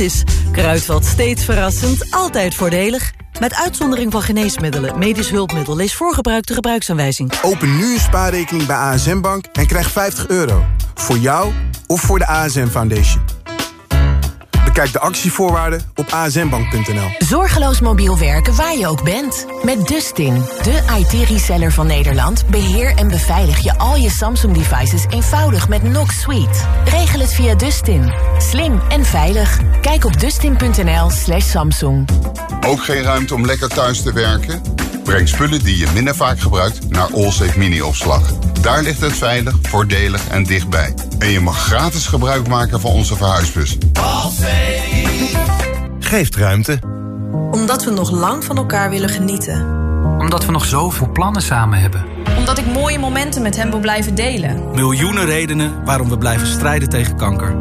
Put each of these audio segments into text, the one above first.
is. Kruidvat steeds verrassend, altijd voordelig. Met uitzondering van geneesmiddelen, medisch hulpmiddel... lees voorgebruikte gebruiksaanwijzing. Open nu een spaarrekening bij ASM Bank en krijg 50 euro. Voor jou of voor de ASM Foundation. Bekijk de actievoorwaarden op asmbank.nl. Zorgeloos mobiel werken waar je ook bent. Met Dustin, de IT-reseller van Nederland... beheer en beveilig je al je Samsung-devices eenvoudig met Knox Suite. Regel het via Dustin. Slim en veilig. Kijk op dustin.nl slash Samsung. Ook geen ruimte om lekker thuis te werken? Breng spullen die je minder vaak gebruikt naar Allsafe Mini-opslag. Daar ligt het veilig, voordelig en dichtbij. En je mag gratis gebruik maken van onze verhuisbus. Geeft ruimte. Omdat we nog lang van elkaar willen genieten. Omdat we nog zoveel plannen samen hebben. Omdat ik mooie momenten met hem wil blijven delen. Miljoenen redenen waarom we blijven strijden tegen kanker.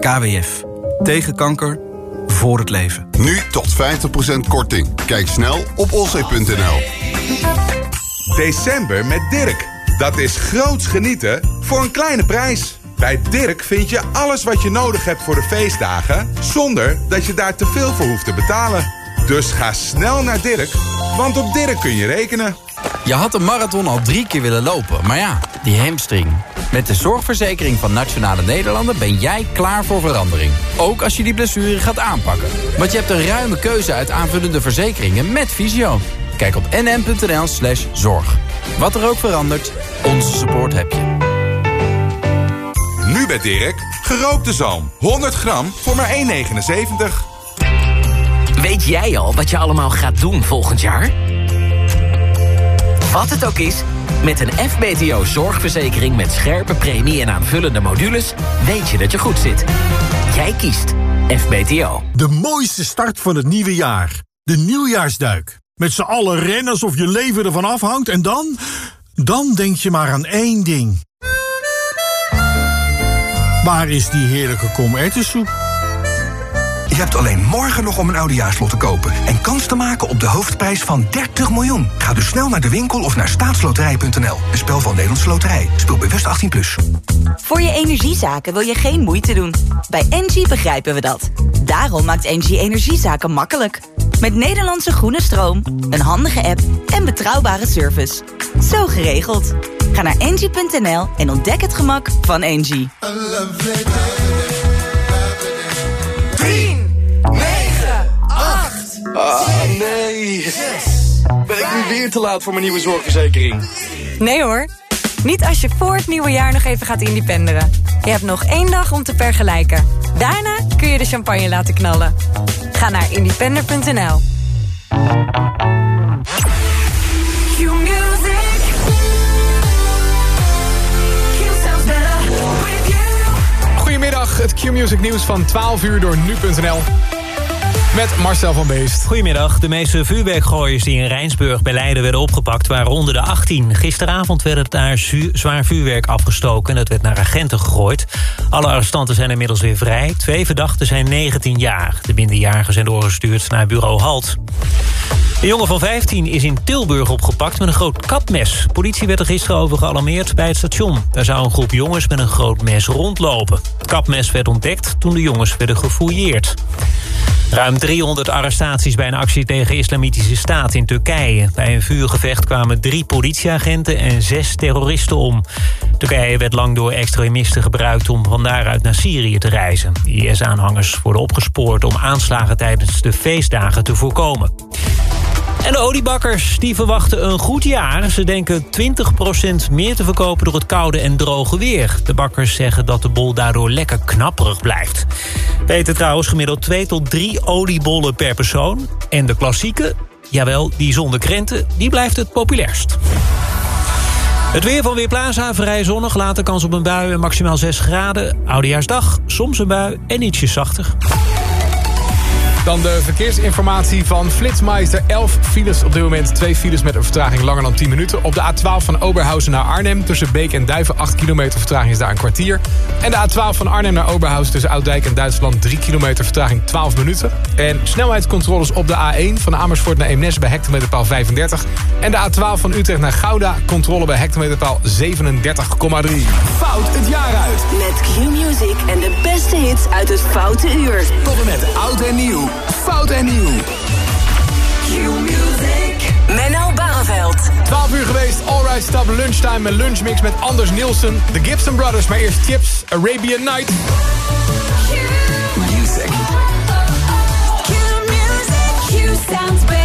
KWF. Tegen kanker. Voor het leven. Nu tot 50% korting. Kijk snel op olzee.nl. December met Dirk. Dat is groots genieten voor een kleine prijs. Bij Dirk vind je alles wat je nodig hebt voor de feestdagen... zonder dat je daar te veel voor hoeft te betalen. Dus ga snel naar Dirk, want op Dirk kun je rekenen. Je had een marathon al drie keer willen lopen, maar ja, die hamstring. Met de zorgverzekering van Nationale Nederlanden ben jij klaar voor verandering. Ook als je die blessure gaat aanpakken. Want je hebt een ruime keuze uit aanvullende verzekeringen met visio. Kijk op nm.nl slash zorg. Wat er ook verandert, onze support heb je. Nu bij Dirk, gerookte zalm. 100 gram voor maar 1,79. Weet jij al wat je allemaal gaat doen volgend jaar? Wat het ook is, met een FBTO zorgverzekering met scherpe premie en aanvullende modules... weet je dat je goed zit. Jij kiest FBTO. De mooiste start van het nieuwe jaar. De nieuwjaarsduik. Met z'n allen rennen alsof je leven ervan afhangt en dan... Dan denk je maar aan één ding. Waar is die heerlijke komertensoep? Je hebt alleen morgen nog om een oudejaarslot te kopen... en kans te maken op de hoofdprijs van 30 miljoen. Ga dus snel naar de winkel of naar staatsloterij.nl. Een spel van Nederlandse Loterij. Speel bewust 18+. Plus. Voor je energiezaken wil je geen moeite doen. Bij Engie begrijpen we dat. Daarom maakt Engie energiezaken makkelijk. Met Nederlandse groene stroom, een handige app en betrouwbare service. Zo geregeld. Ga naar engie.nl en ontdek het gemak van Engie. Ah, nee. Ben ik nu weer te laat voor mijn nieuwe zorgverzekering? Nee hoor. Niet als je voor het nieuwe jaar nog even gaat independeren. Je hebt nog één dag om te vergelijken. Daarna kun je de champagne laten knallen. Ga naar independer.nl. Goedemiddag, het Q-Music nieuws van 12 uur door nu.nl. Met Marcel van Beest. Goedemiddag. De meeste vuurwerkgooiers die in Rijnsburg bij Leiden werden opgepakt... waren onder de 18. Gisteravond werd het daar zwaar vuurwerk afgestoken... en dat werd naar agenten gegooid. Alle arrestanten zijn inmiddels weer vrij. Twee verdachten zijn 19 jaar. De minderjarigen zijn doorgestuurd naar bureau Halt. Een jongen van 15 is in Tilburg opgepakt met een groot kapmes. Politie werd er gisteren over gealarmeerd bij het station. Daar zou een groep jongens met een groot mes rondlopen. Het kapmes werd ontdekt toen de jongens werden gefouilleerd. Ruim 300 arrestaties bij een actie tegen islamitische staat in Turkije. Bij een vuurgevecht kwamen drie politieagenten en zes terroristen om. Turkije werd lang door extremisten gebruikt om van daaruit naar Syrië te reizen. IS-aanhangers worden opgespoord om aanslagen tijdens de feestdagen te voorkomen. En de oliebakkers die verwachten een goed jaar. Ze denken 20% meer te verkopen door het koude en droge weer. De bakkers zeggen dat de bol daardoor lekker knapperig blijft. Weten trouwens gemiddeld 2 tot 3 oliebollen per persoon. En de klassieke, jawel, die zonder krenten, die blijft het populairst. Het weer van Weerplaza, vrij zonnig, later kans op een bui en maximaal 6 graden. Oudejaarsdag, soms een bui en ietsje zachter. Dan de verkeersinformatie van Flitsmeister. 11 files op dit moment. Twee files met een vertraging langer dan 10 minuten. Op de A12 van Oberhausen naar Arnhem. Tussen Beek en Duiven 8 kilometer vertraging is daar een kwartier. En de A12 van Arnhem naar Oberhausen tussen Ouddijk en Duitsland. 3 kilometer vertraging 12 minuten. En snelheidscontroles op de A1 van Amersfoort naar Eemnes bij hectometerpaal 35. En de A12 van Utrecht naar Gouda. Controle bij hectometerpaal 37,3. Fout het jaar uit. Met Q-Music en de beste hits uit het Foute Uur. Tot en met oud en nieuw. Fout en nieuw. Q-Music. Menno Barreveld. 12 uur geweest, Alright Stop Lunchtime met Lunchmix met Anders Nielsen. De Gibson Brothers, maar eerst Chips, Arabian Night. Music. Q sounds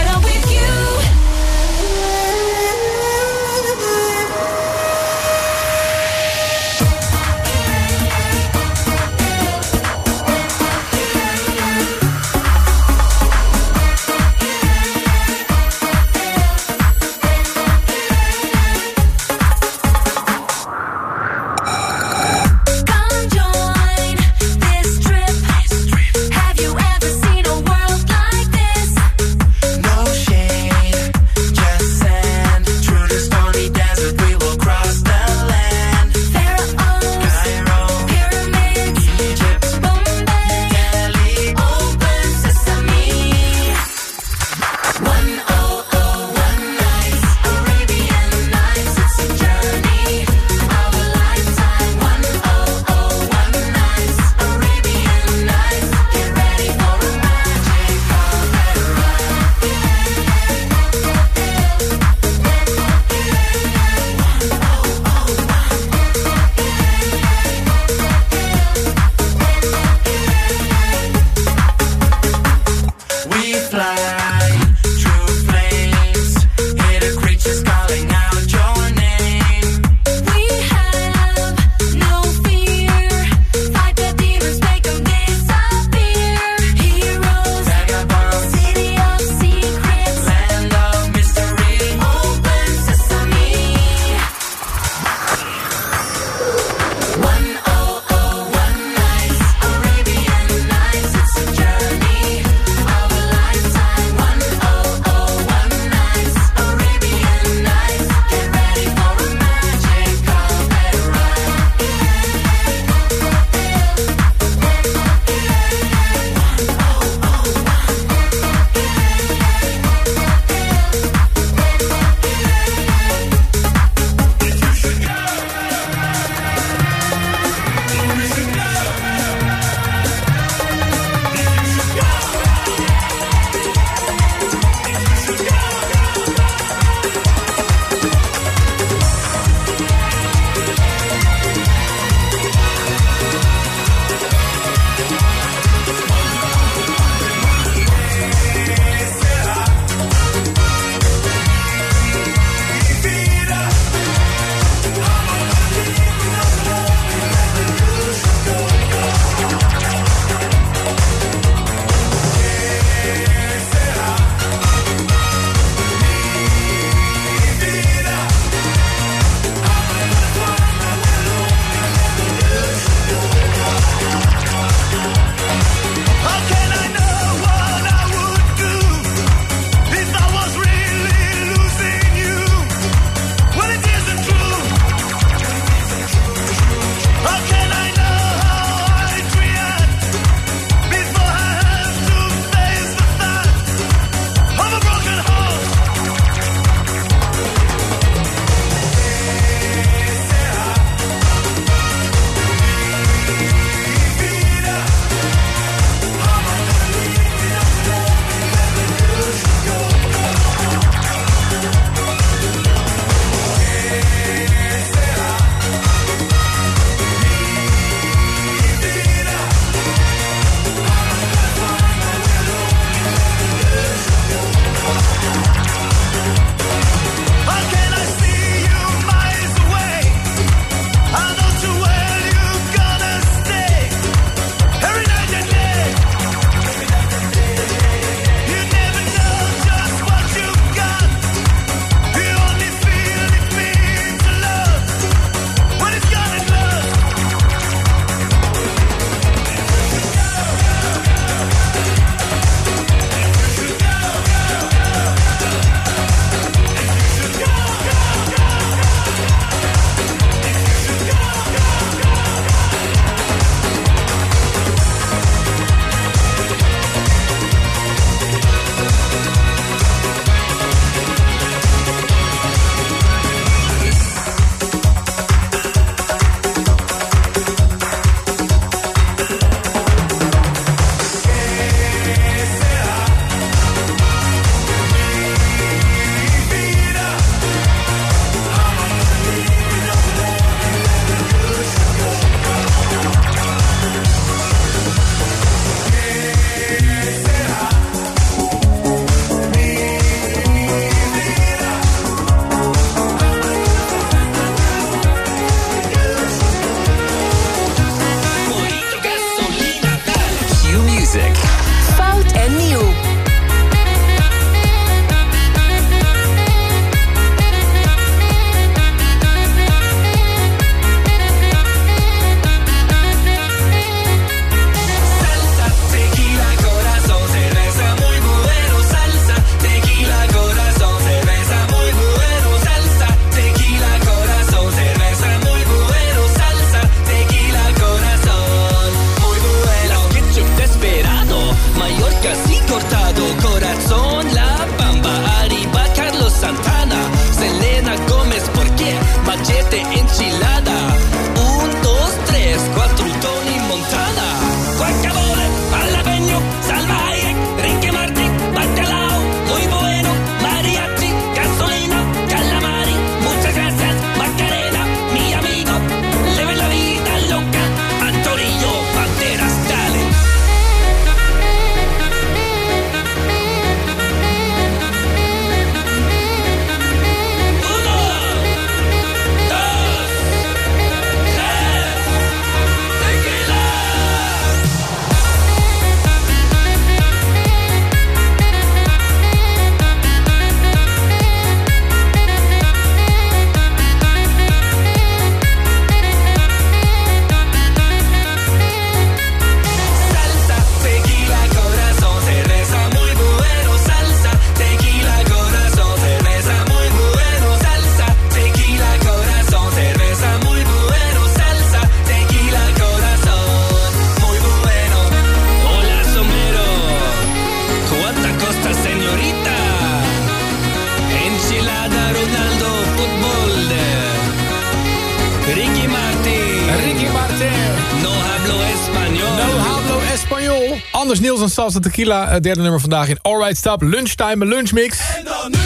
Tequila. Het derde nummer vandaag in Alright Stop. Lunchtime, lunchmix. En dan nu.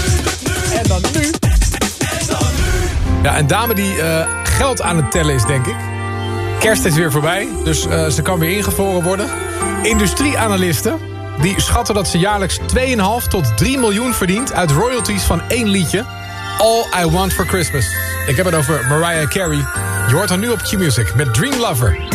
En dan nu. Ja, een dame die eh, geld aan het tellen is, denk ik. Kerst is weer voorbij, dus eh, ze kan weer ingevroren worden. Industrieanalisten die schatten dat ze jaarlijks 2,5 tot 3 miljoen verdient... uit royalties van één liedje. All I Want For Christmas. Ik heb het over Mariah Carey. Je hoort haar nu op Q-Music met Dream Lover.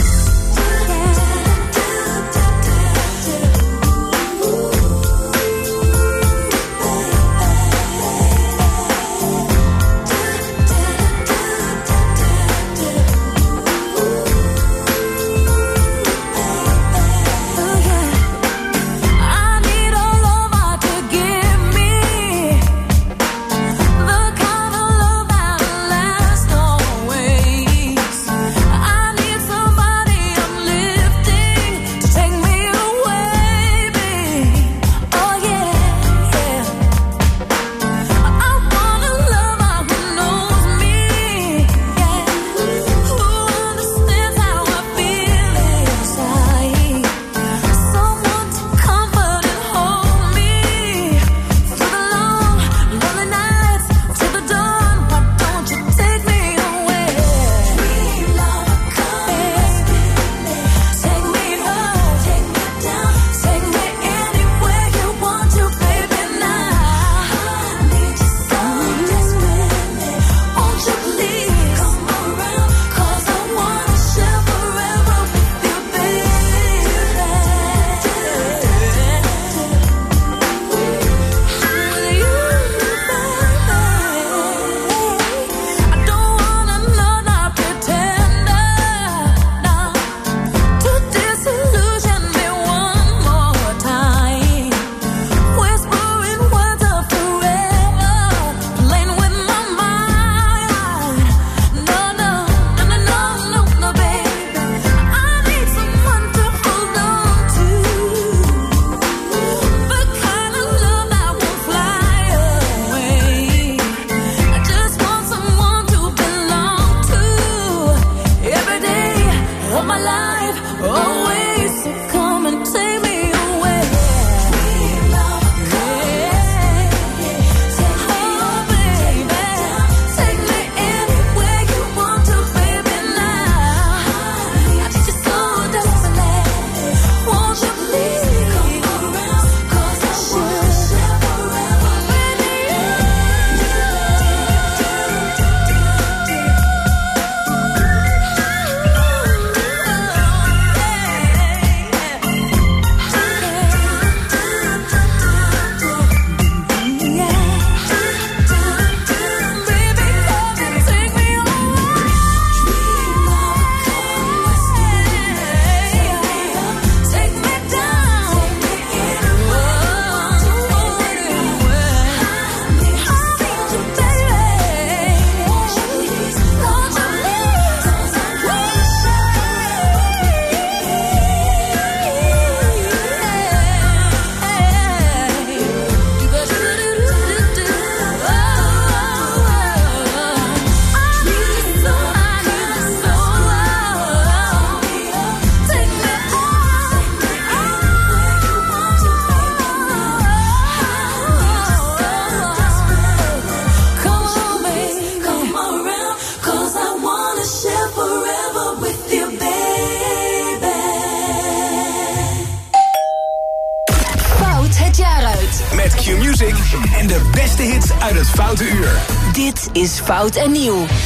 Dit is Fout en Nieuw.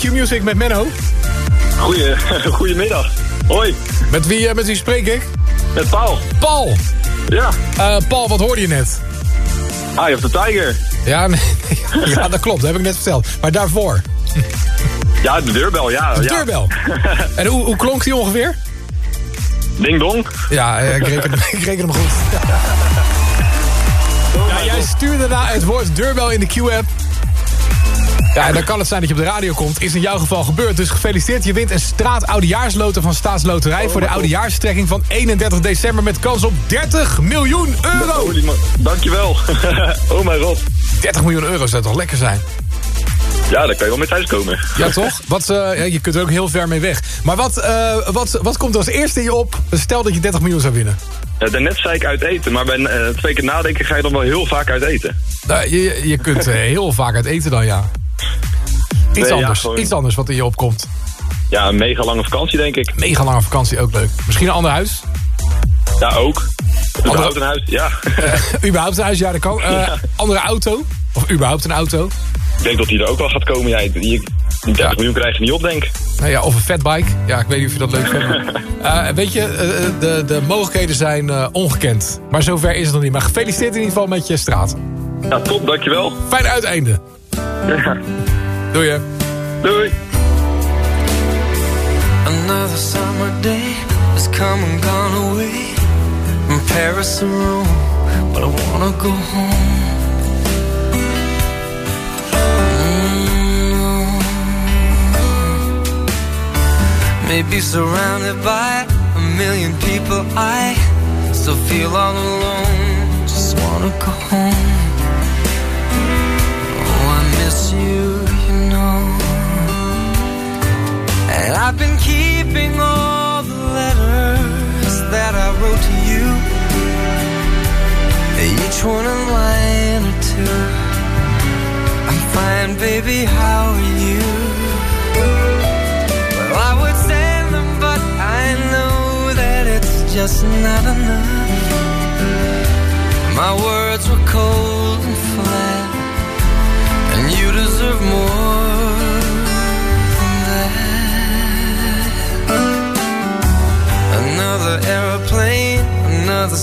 Q-Music met Menno. Goeie, goedemiddag. Hoi. Met wie, eh, met wie spreek ik? Met Paul. Paul. Ja. Eh, Paul, wat hoorde je net? Eye of the Tiger. Ja, nee, ja, dat klopt. Dat heb ik net verteld. Maar daarvoor. Ja, de deurbel, ja. De ja. deurbel. En hoe, hoe klonk die ongeveer? Ding dong. Ja, eh, ik reken, hem- ik reken hem goed. Ja, jij stuurde na het woord deurbel in de Q-app. Ja, en dan kan het zijn dat je op de radio komt. Is in jouw geval gebeurd. Dus gefeliciteerd. Je wint een straat oudejaarsloten van Staatsloterij... voor de oudejaarstrekking van 31 december... met kans op 30 miljoen euro. Dankjewel. oh mijn god. 30 miljoen euro zou toch lekker zijn? Ja, daar kan je wel mee thuiskomen. Ja, toch? Wat, eh, je kunt er ook heel ver mee weg. Maar wat, eh, wat, wat komt er als eerste in je op? Stel dat je 30 miljoen zou winnen. Ja, daarnet zei ik uit eten, maar bij eh, twee keer nadenken ga je dan wel heel vaak uit eten. Nou, je, je kunt heel vaak uit eten dan, ja. Iets, Nee, ja, anders, iets anders wat in je opkomt. Ja, een mega lange vakantie denk ik. Mega lange vakantie, ook leuk. Misschien een ander huis? Ja, ook. Überhaupt een huis, ja. überhaupt een huis, ja, dat kan. Eh, Ja. Andere auto? Of überhaupt een auto? Ik denk dat die er ook wel gaat komen. Ja, die, die 30 miljoen krijg je niet op, denk ik. Nou ja, of een fatbike. Ja, ik weet niet of je dat leuk vindt. Eh, weet je, eh, de, de mogelijkheden zijn ongekend. Maar zover is het nog niet. Maar gefeliciteerd in ieder geval met je straat. Ja, top, dankjewel. Fijn uiteinde. Ja. Doei hè. Doei. Another summer day has come and gone away From Paris to Rome, but I wanna go home Mm. Maybe surrounded by a million people I still feel all alone Just wanna go home I miss you, you know and I've been keeping all the letters that I wrote to you. Each one a line or two. I'm fine, baby, how are you? Well, I would send them, but I know that it's just not enough. My words were cold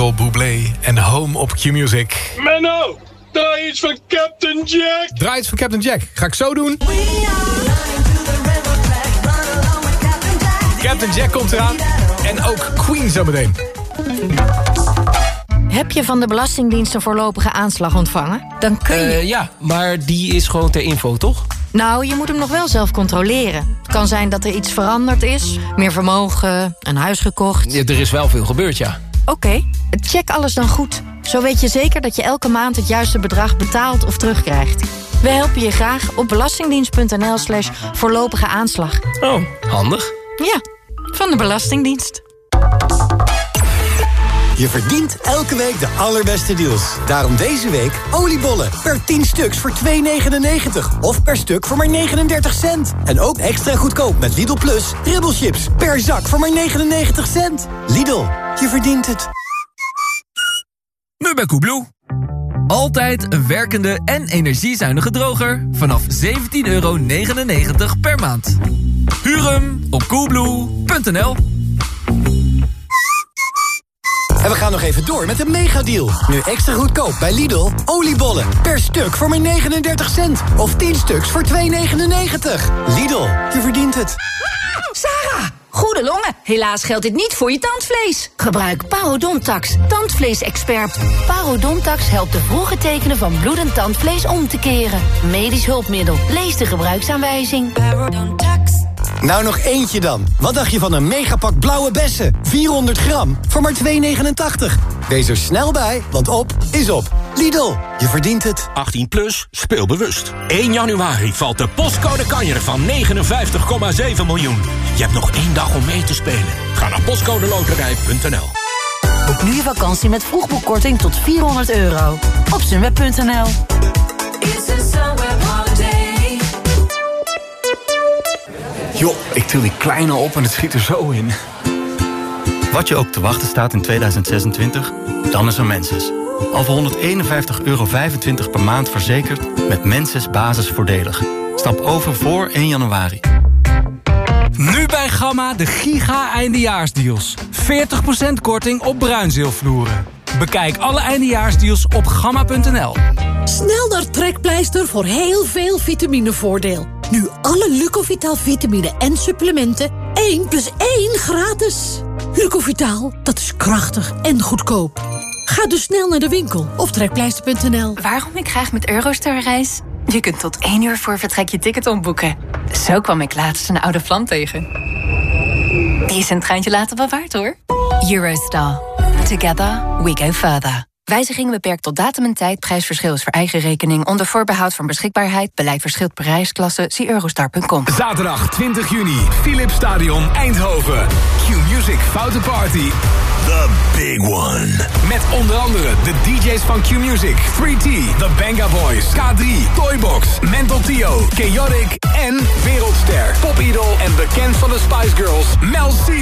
Michael Bublé en Home op Q-Music. Menno, draai iets van Captain Jack. Draai iets van Captain Jack. Ga ik zo doen. Captain Jack komt eraan. En ook Queen zometeen. Heb je van de Belastingdienst een voorlopige aanslag ontvangen? Dan kun je... Eh, ja, maar die is gewoon ter info, toch? Nou, je moet hem nog wel zelf controleren. Het kan zijn dat er iets veranderd is. Meer vermogen, een huis gekocht. Ja, er is wel veel gebeurd, ja. Oké, check alles dan goed. Zo weet je zeker dat je elke maand het juiste bedrag betaalt of terugkrijgt. We helpen je graag op belastingdienst.nl slash voorlopige aanslag. Oh, handig. Ja, van de Belastingdienst. Je verdient elke week de allerbeste deals. Daarom deze week oliebollen per 10 stuks voor 2,99. Of per stuk voor maar 39 cent. En ook extra goedkoop met Lidl Plus ribbelchips per zak voor maar 99 cent. Lidl, je verdient het. Nu bij Koebloe. Altijd een werkende en energiezuinige droger vanaf 17,99 euro per maand. Huur hem op koebloe.nl En we gaan nog even door met een megadeal. Nu extra goedkoop bij Lidl. Oliebollen per stuk voor maar 39 cent. Of 10 stuks voor 2,99. Lidl, je verdient het. Sarah! Goede longen. Helaas geldt dit niet voor je tandvlees. Gebruik Parodontax, tandvleesexpert. Parodontax helpt de vroege tekenen van bloedend tandvlees om te keren. Medisch hulpmiddel. Lees de gebruiksaanwijzing. Parodontax. Nou nog eentje dan. Wat dacht je van een megapak blauwe bessen? 400 gram voor maar 2,89. Wees er snel bij, want op is op. Lidl, je verdient het. 18 plus, speel bewust. 1 januari valt de postcode kanjer van 59,7 miljoen. Je hebt nog één dag om mee te spelen. Ga naar postcodeloterij.nl Boek nu je vakantie met vroegboekkorting tot 400 euro. Op sunweb.nl. Joh, ik til die kleine op en het schiet er zo in. Wat je ook te wachten staat in 2026, dan is er Menses. Al voor 151,25 euro per maand verzekerd met Menses basisvoordelig. Stap over voor 1 januari. Nu bij Gamma de giga eindejaarsdeals. 40% korting op bruinzeelvloeren. Bekijk alle eindejaarsdeals op gamma.nl. Snel naar Trekpleister voor heel veel vitaminevoordeel. Nu alle Lucovital vitamine en supplementen 1 plus 1 gratis. Lucovital, dat is krachtig en goedkoop. Ga dus snel naar de winkel of trekpleister.nl. Waarom ik graag met Eurostar reis? Je kunt tot één uur voor vertrek je ticket omboeken. Zo kwam ik laatst een oude vlam tegen. Die is een treintje later wel waard hoor. Eurostar. Together we go further. Wijziging beperkt tot datum en tijd. Prijsverschil is voor eigen rekening. Onder voorbehoud van beschikbaarheid. Beleid verschilt per reisklasse. Zie eurostar.com. Zaterdag 20 juni, Philips Stadion Eindhoven. Q-Music Foute Party. The Big One. Met onder andere de DJ's van Q-Music, 3T, The Banga Boys, K3, Toybox, Mental Tio, Chaotic en Wereldster, Popidol en bekend van de Spice Girls, Mel C.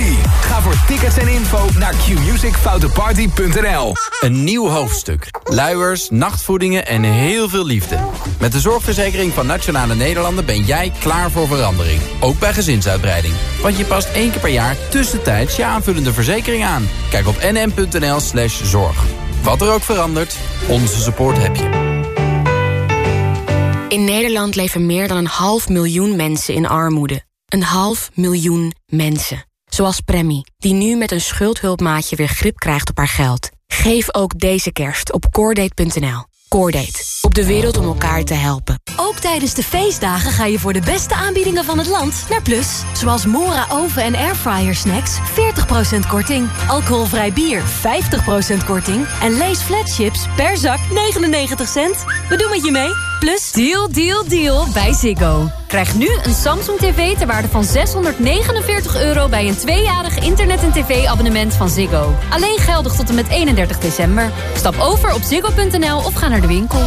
Ga voor tickets en info naar qmusicfouteparty.nl. Een nieuw hoofdstuk. Luiers, nachtvoedingen en heel veel liefde. Met de zorgverzekering van Nationale Nederlanden ben jij klaar voor verandering. Ook bij gezinsuitbreiding. Want je past één keer per jaar tussentijds je aanvullende verzekering aan. Kijk op nm.nl slash zorg. Wat er ook verandert, onze support heb je. In Nederland leven meer dan een half miljoen mensen in armoede. Een half miljoen mensen. Zoals Premie, die nu met een schuldhulpmaatje weer grip krijgt op haar geld. Geef ook deze kerst op coordate.nl. Coordate, op de wereld om elkaar te helpen. Ook tijdens de feestdagen ga je voor de beste aanbiedingen van het land naar Plus. Zoals Mora oven- en airfryer snacks 40% korting. Alcoholvrij bier 50% korting. En Lees flatships per zak 99 cent. We doen met je mee. Plus Deal, deal, deal bij Ziggo. Krijg nu een Samsung TV ter waarde van 649 euro... bij een tweejarig internet- en tv-abonnement van Ziggo. Alleen geldig tot en met 31 december. Stap over op ziggo.nl of ga naar de winkel.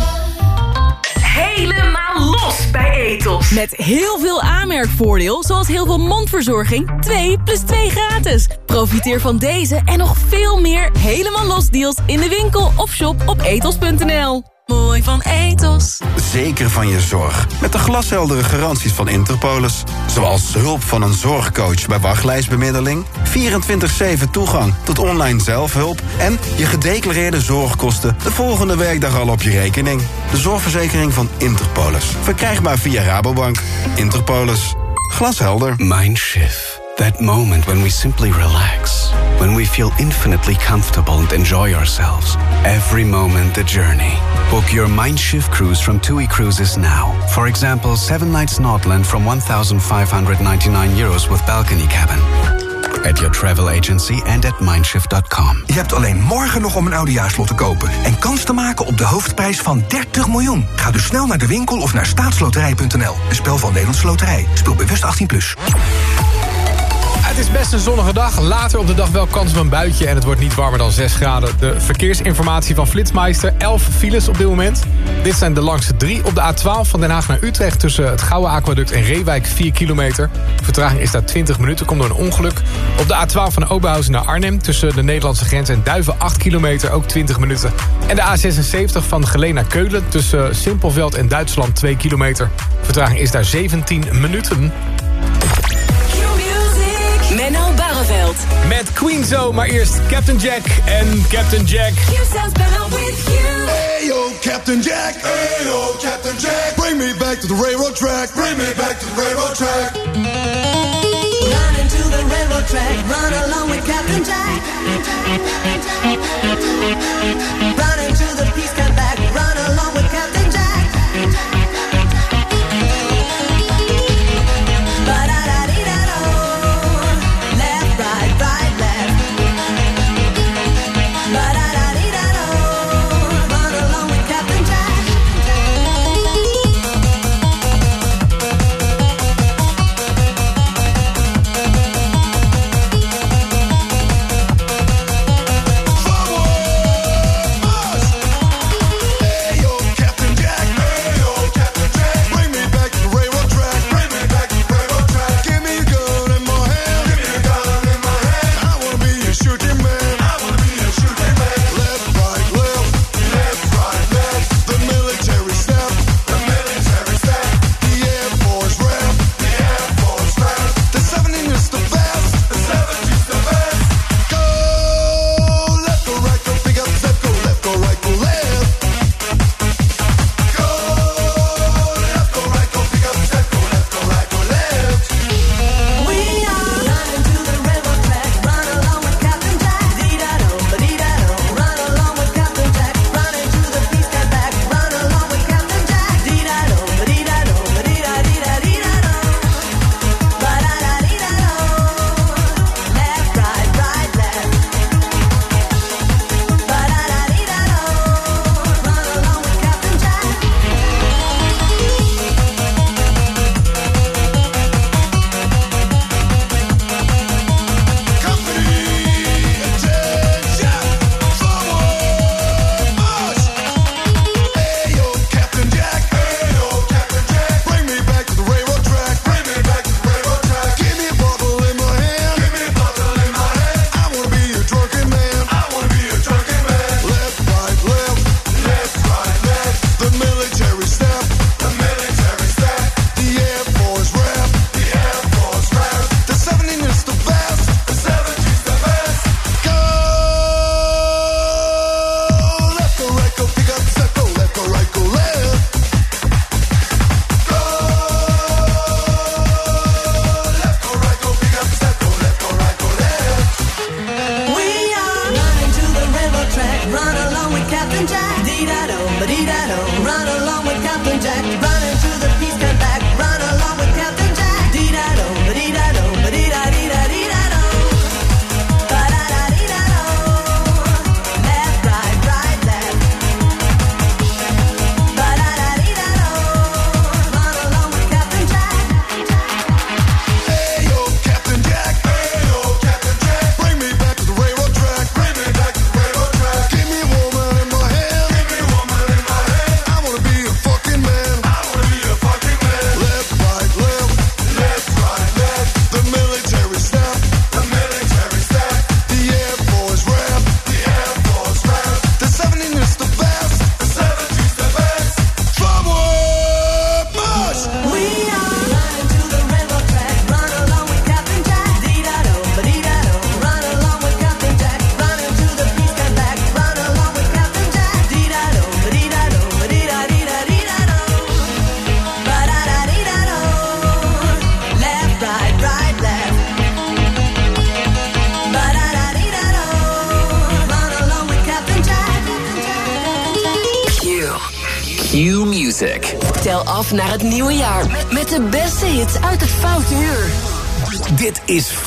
Helemaal los bij Etos. Met heel veel aanmerkvoordeel, zoals heel veel mondverzorging. 2 plus 2 gratis. Profiteer van deze en nog veel meer helemaal los deals in de winkel of shop op etos.nl. Mooi van Etos. Zeker van je zorg. Met de glasheldere garanties van Interpolis. Zoals hulp van een zorgcoach bij wachtlijstbemiddeling... 24-7 toegang tot online zelfhulp... en je gedeclareerde zorgkosten de volgende werkdag al op je rekening. De zorgverzekering van Interpolis. Verkrijgbaar via Rabobank. Interpolis. Glashelder. Mindshift. That moment when we simply relax. When we feel infinitely comfortable and enjoy ourselves. Every moment the journey. Book your Mindshift cruise from TUI Cruises now. For example, 7 nights Nordland from 1,599 euros with balcony cabin. At your travel agency and at mindshift.com. Je hebt alleen morgen nog om een oudejaarslot te kopen... en kans te maken op de hoofdprijs van 30 miljoen. Ga dus snel naar de winkel of naar staatsloterij.nl. Een spel van Nederlandse Loterij. Speel bewust 18+. Plus. Het is best een zonnige dag. Later op de dag wel kans op een buitje en het wordt niet warmer dan 6 graden. De verkeersinformatie van Flitsmeister. 11 files op dit moment. Dit zijn de langste drie op de A12 van Den Haag naar Utrecht... tussen het Gouden Aquaduct en Reewijk 4 kilometer. Vertraging is daar 20 minuten, komt door een ongeluk. Op de A12 van Oberhausen naar Arnhem... tussen de Nederlandse grens en Duiven 8 kilometer, ook 20 minuten. En de A76 van Geleen naar Keulen... tussen Simpelveld en Duitsland 2 kilometer. Vertraging is daar 17 minuten. Barneveld. Met Queenzo, maar eerst Captain Jack en Captain Jack. You sounds better with you. Hey yo, Captain Jack. Hey yo, Captain Jack. Bring me back to the railroad track. Bring me back to the railroad track. Run into the railroad track. Run along with Captain Jack. Run into the peace come back.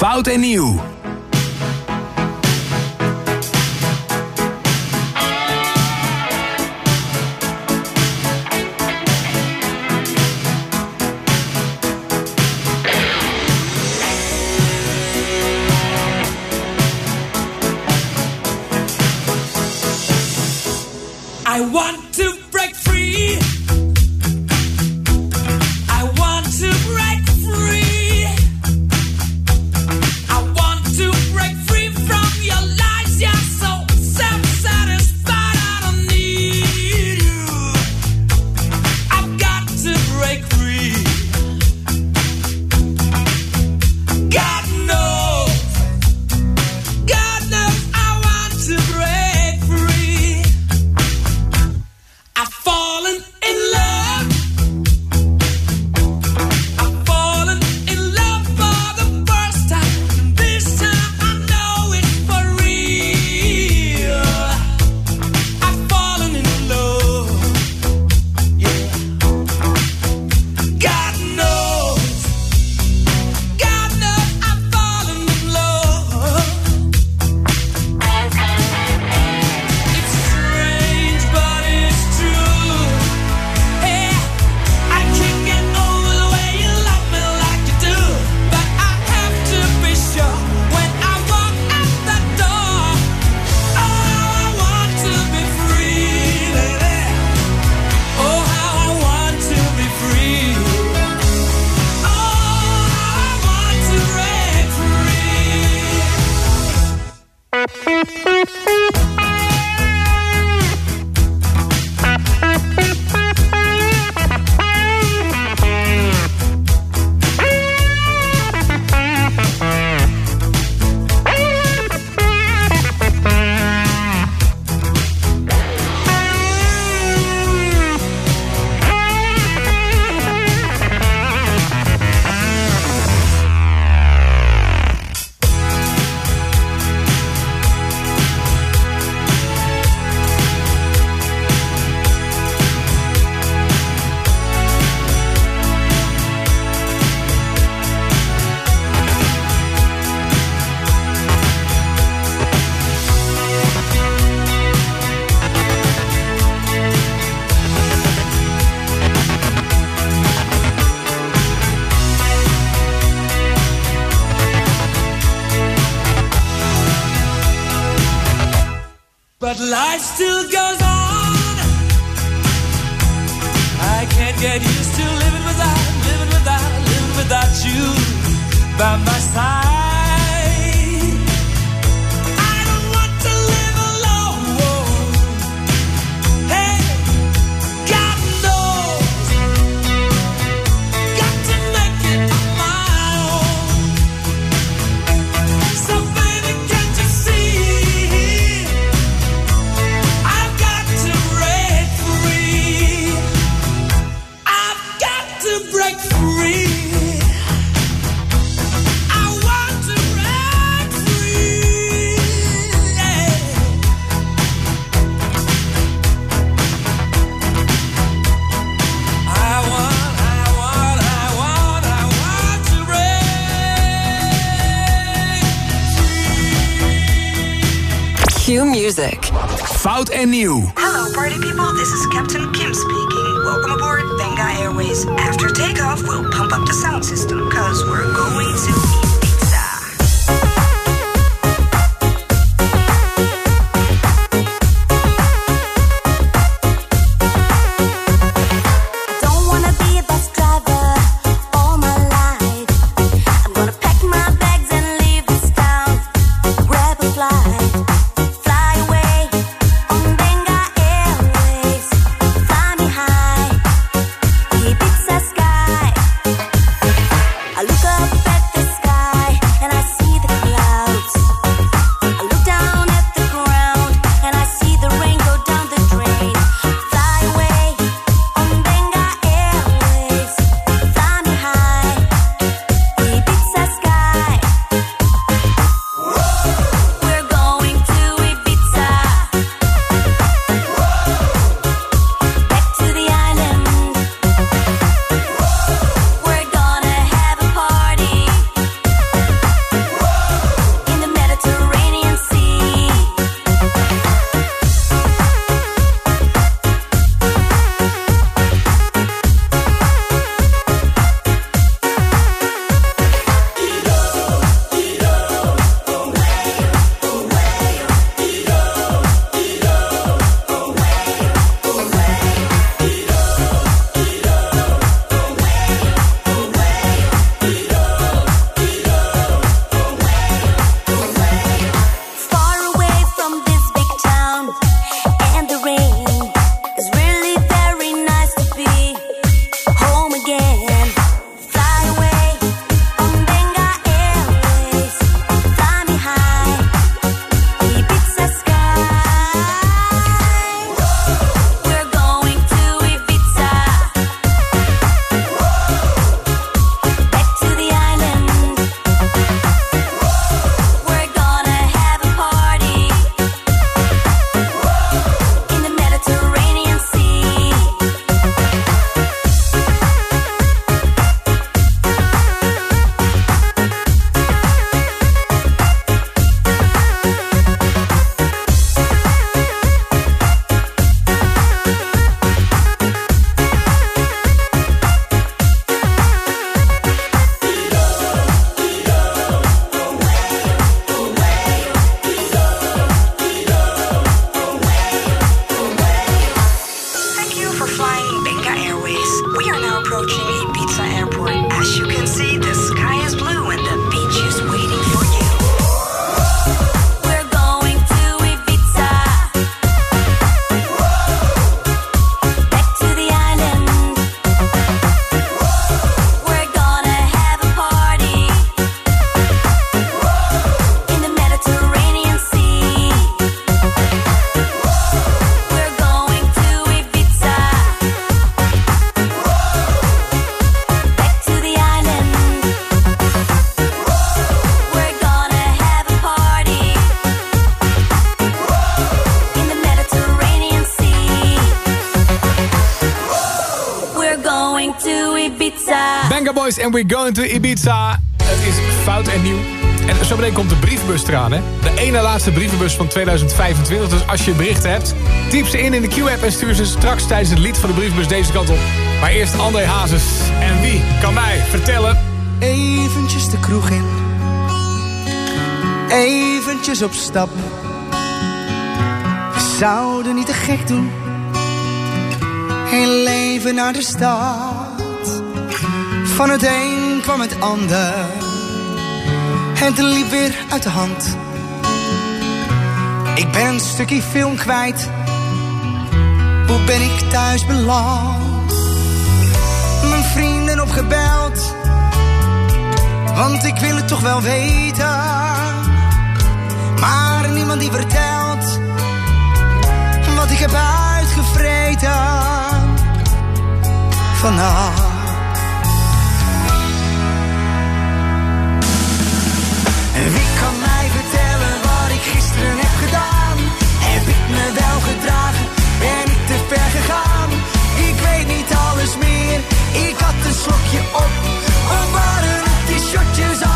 Fout en nieuw. I want to en nieuw. En we're going to Ibiza. Het is fout en nieuw. En zo meteen komt de brievenbus eraan, hè? De ene laatste brievenbus van 2025. Dus als je berichten hebt, typ ze in in de Q-app... en stuur ze straks tijdens het lied van de brievenbus deze kant op. Maar eerst André Hazes. En wie kan mij vertellen? Eventjes de kroeg in. Eventjes op stap. We zouden niet te gek doen. Heel leven naar de stad. Van het een kwam het ander. Het liep weer uit de hand. Ik ben een stukje film kwijt. Hoe ben ik thuis beland? Mijn vrienden opgebeld. Want ik wil het toch wel weten. Maar niemand die vertelt. Wat ik heb uitgevreten. Vannacht. En wie kan mij vertellen wat ik gisteren heb gedaan? Heb ik me wel gedragen? Ben ik te ver gegaan? Ik weet niet alles meer. Ik had een slokje op. Of waren het die shotjes? Alles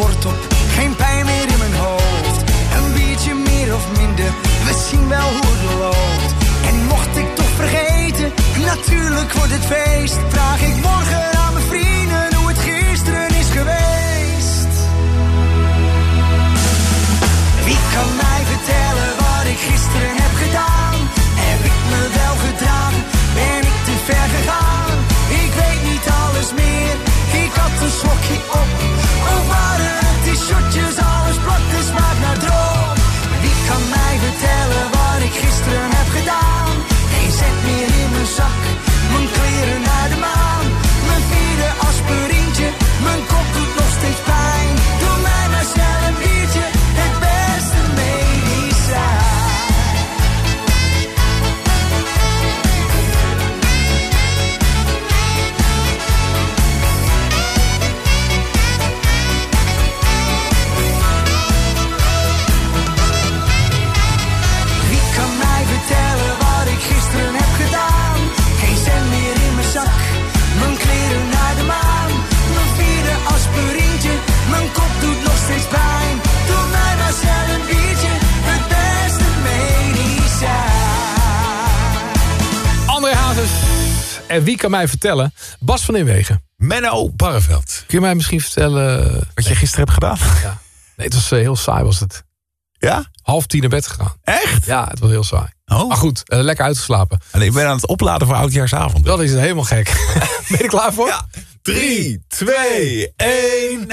hort op. Geen pijn meer in mijn hoofd. Een biertje meer of minder. We zien wel hoe het loopt. En mocht ik toch vergeten. Natuurlijk wordt het feest. Vraag ik morgen aan mijn vrienden hoe het gisteren is geweest. Wie kan mij vertellen wat ik gisteren heb gedaan? Heb ik me wel gedragen? Ben ik te ver gegaan? Ik weet niet alles meer. Ik had een slokje wie kan mij vertellen? Bas van Inwegen. Menno Barreveld. Kun je mij misschien vertellen... Wat je gisteren hebt gedaan? Ja. Nee, het was eh, heel saai was het. Ja? Half tien naar bed gegaan. Echt? Ja, het was heel saai. Oh. Maar goed, eh, lekker uitgeslapen. En ik ben aan het opladen voor Oudjaarsavond. Dat is helemaal gek. ben je er klaar voor? Ja. 3, 2, 1.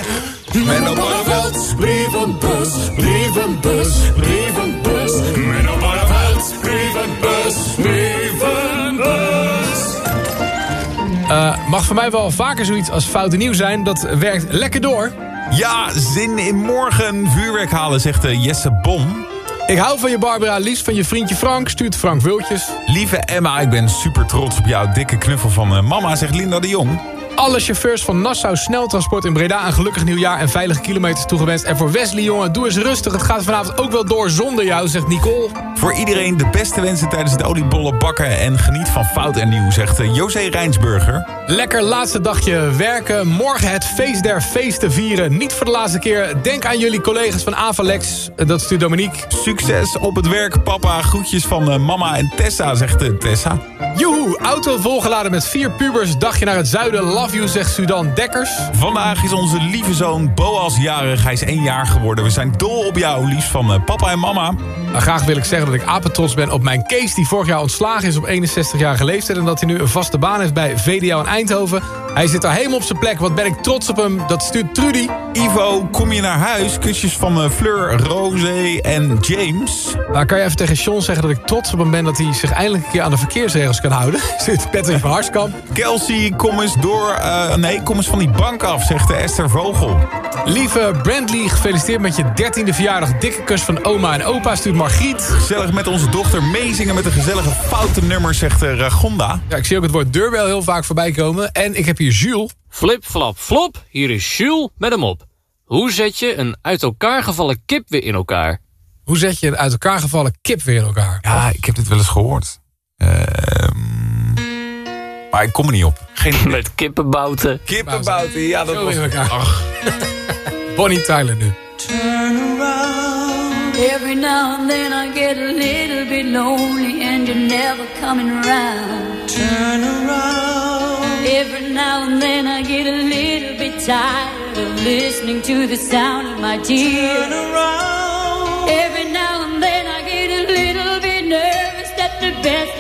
Menno Barreveld. Brievenbus, brievenbus, brievenbus. Eh, mag voor mij wel vaker zoiets als foute nieuws zijn. Dat werkt lekker door. Ja, zin in morgen vuurwerk halen, zegt eh, Jesse Bom. Ik hou van je Barbara, liefst van je vriendje Frank. Stuurt Frank Wultjes. Lieve Emma, ik ben super trots op jou. Dikke knuffel van eh, mama, zegt Linda de Jong. Alle chauffeurs van Nassau Sneltransport in Breda... een gelukkig nieuwjaar en veilige kilometers toegewenst. En voor Wesley, jongen, doe eens rustig. Het gaat vanavond ook wel door zonder jou, zegt Nicole. Voor iedereen de beste wensen tijdens het oliebollen bakken... en geniet van fout en nieuw, zegt eh, José Rijnsburger. Lekker laatste dagje werken. Morgen het feest der feesten vieren. Niet voor de laatste keer. Denk aan jullie collega's van Avalex. Eh, Dat stuurt Dominique. Succes op het werk, papa. Groetjes van eh, mama en Tessa, zegt Tessa. Joehoe, auto volgeladen met vier pubers. Dagje naar het zuiden. Love you, zegt Sudan Dekkers. Vandaag is onze lieve zoon Boas jarig. Hij is één jaar geworden. We zijn dol op jou, liefst van eh, papa en mama. Nou, graag wil ik zeggen dat ik apetrots ben op mijn Kees... die vorig jaar ontslagen is op 61-jarige leeftijd... en dat hij nu een vaste baan heeft bij VDO in Eindhoven. Hij zit daar helemaal op zijn plek. Wat ben ik trots op hem. Dat stuurt Trudy. Ivo, kom je naar huis? Kusjes van eh, Fleur, Rosé en James. Nou, kan je even tegen Sean zeggen dat ik trots op hem ben... dat hij zich eindelijk een keer aan de verkeersregels kan houden. Zit Patrick van Harskamp. Kelsey, kom eens door. Eh, nee, kom eens van die bank af, zegt de Esther Vogel. Lieve Brandley, gefeliciteerd met je 13e verjaardag. Dikke kus van oma en opa, stuurt Margriet. Gezellig met onze dochter meezingen met een gezellige foute nummer, zegt eh, Ragonda. Ja, ik zie ook het woord deurbel heel vaak voorbij komen. En ik heb hier Jules. Flip, flap, flop. Hier is Jules met hem op. Hoe zet je een uit elkaar gevallen kip weer in elkaar? Hoe zet je een uit elkaar gevallen kip weer in elkaar? Ja, ik heb dit wel eens gehoord. Ehm, maar ik kom er niet op. Geen idee. Met kippenbouten. Kippenbouten, ja, dat was... elkaar. Ach. Bonnie Tyler nu. Turn around. Every now and then I get a little bit lonely and you're never coming around. Turn around. Every now and then I get a little bit tired of listening to the sound of my tears. Turn around. Every now and then I get a little bit nervous.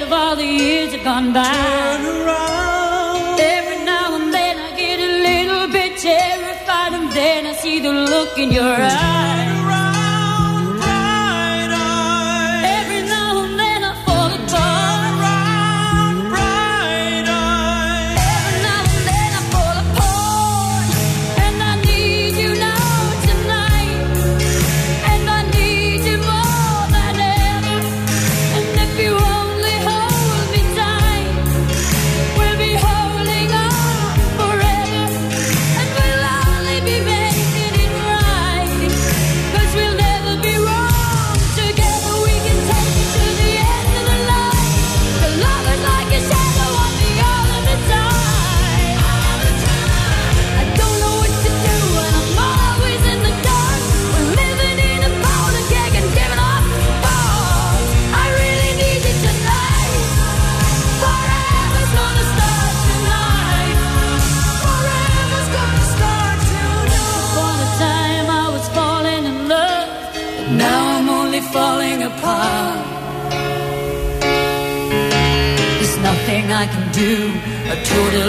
of all the years that gone by. Turn around. Every now and then I get a little bit terrified, and then I see the look in your eyes.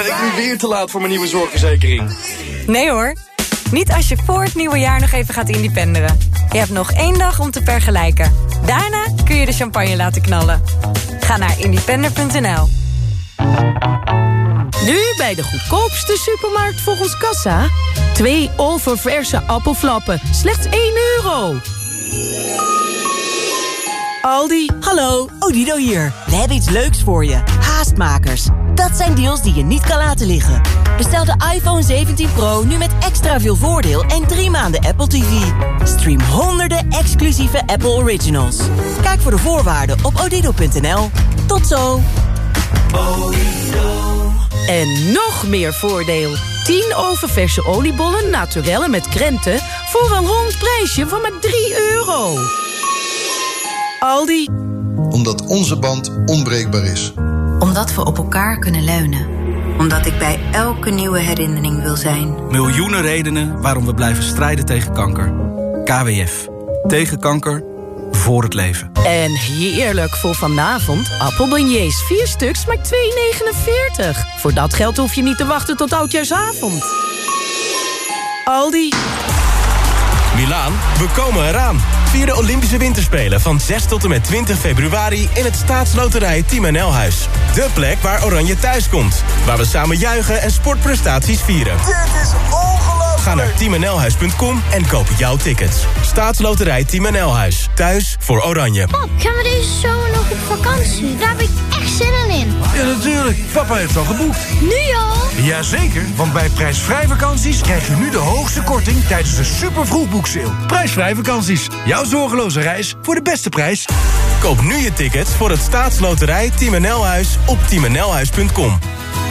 Ben ik nu weer te laat voor mijn nieuwe zorgverzekering? Nee hoor. Niet als je voor het nieuwe jaar nog even gaat independeren. Je hebt nog één dag om te vergelijken. Daarna kun je de champagne laten knallen. Ga naar independer.nl. Nu bij de goedkoopste supermarkt volgens Kassa. Twee oververse appelflappen, slechts 1 euro. Aldi. Hallo, Odido hier. We hebben iets leuks voor je. Haastmakers. Dat zijn deals die je niet kan laten liggen. Bestel de iPhone 17 Pro nu met extra veel voordeel en drie maanden Apple TV. Stream honderden exclusieve Apple Originals. Kijk voor de voorwaarden op odido.nl. Tot zo. En nog meer voordeel. 10 oververse oliebollen naturelle met krenten... voor een rond prijsje van maar 3 euro. Aldi. Omdat onze band onbreekbaar is. Omdat we op elkaar kunnen leunen. Omdat ik bij elke nieuwe herinnering wil zijn. Miljoenen redenen waarom we blijven strijden tegen kanker. KWF. Tegen kanker. Voor het leven. En heerlijk voor vanavond. Appelbeignets, 4 stuks, maar 2,49. Voor dat geld hoef je niet te wachten tot oudjaarsavond. Aldi. Milaan, we komen eraan. Vier de Olympische Winterspelen van 6 tot en met 20 februari... in het staatsloterij Team NL Huis. De plek waar Oranje thuis komt. Waar we samen juichen en sportprestaties vieren. Dit is. Ga naar teamnlhuis.com en koop jouw tickets. Staatsloterij Team NL Huis. Thuis voor Oranje. Pap, gaan we deze zomer nog op vakantie? Daar heb ik echt zin in. Ja, natuurlijk. Papa heeft al geboekt. Nu al? Jazeker, want bij prijsvrij vakanties krijg je nu de hoogste korting tijdens de super vroegboekseil. Prijsvrij vakanties. Jouw zorgeloze reis voor de beste prijs. Koop nu je tickets voor het staatsloterij Team NL Huis op teamnlhuis.com.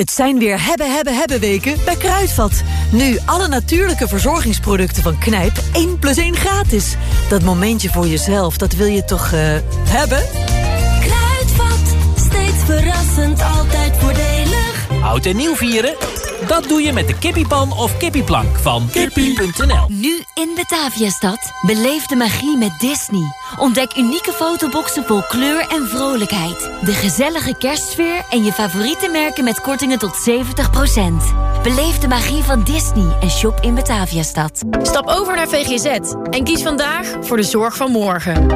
Het zijn weer hebben, hebben, hebben weken bij Kruidvat. Nu alle natuurlijke verzorgingsproducten van Knijp 1 plus 1 gratis. Dat momentje voor jezelf, dat wil je toch eh, hebben? Kruidvat, steeds verrassend, altijd voordelig. Oud en nieuw vieren? Dat doe je met de kippiepan of kippieplank van kippie.nl. Nu in Bataviastad. Beleef de magie met Disney. Ontdek unieke fotoboxen vol kleur en vrolijkheid. De gezellige kerstsfeer en je favoriete merken met kortingen tot 70%. Beleef de magie van Disney en shop in Bataviastad. Stap over naar VGZ en kies vandaag voor de zorg van morgen.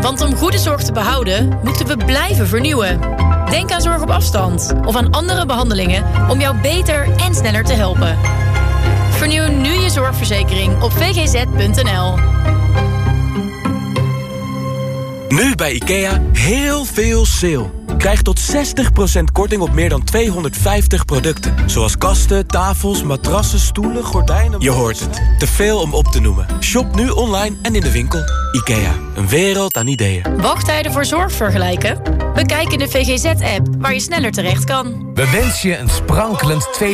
Want om goede zorg te behouden, moeten we blijven vernieuwen. Denk aan zorg op afstand of aan andere behandelingen om jou beter en sneller te helpen. Vernieuw nu je zorgverzekering op vgz.nl. Nu bij IKEA heel veel sale. Krijg tot 60% korting op meer dan 250 producten. Zoals kasten, tafels, matrassen, stoelen, gordijnen... Je hoort het. Te veel om op te noemen. Shop nu online en in de winkel. IKEA. Een wereld aan ideeën. Wachttijden voor zorg vergelijken? Bekijk in de VGZ-app waar je sneller terecht kan. We wensen je een sprankelend tweede